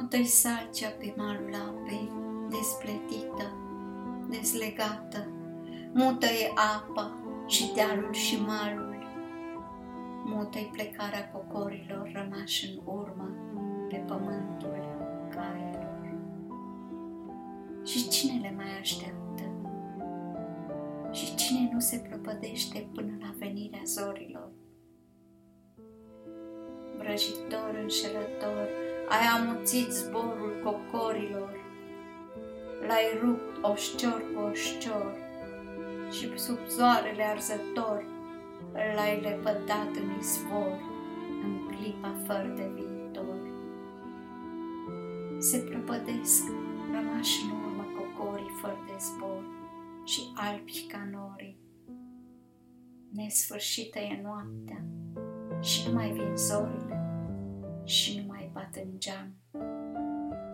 Mută-i salcea pe malul apei, despletită, deslegată, mută-i apa și dealul și malul, mută-i plecarea cocorilor rămași în urmă pe pământul cailor. Și cine le mai așteaptă? Și cine nu se prăpădește până la venirea zorilor? Vrăjitor, înșelător, ai amuțit zborul cocorilor, l-ai rupt oșcior cu oșcior și sub zoarele arzător l-ai lepădat în izvor, în clipa fără de viitor. Se prăpădesc, rămași în urmă cocorii fără de zbor și albi ca norii. Nesfârșită e noaptea și nu mai vin zorile și nu mai bat în geam.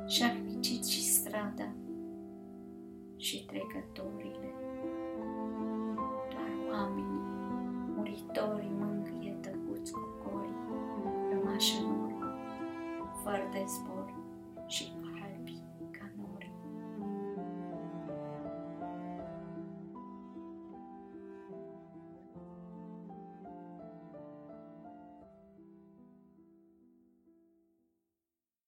Și-a micit și strada și trecătorile. Doar oamenii, muritorii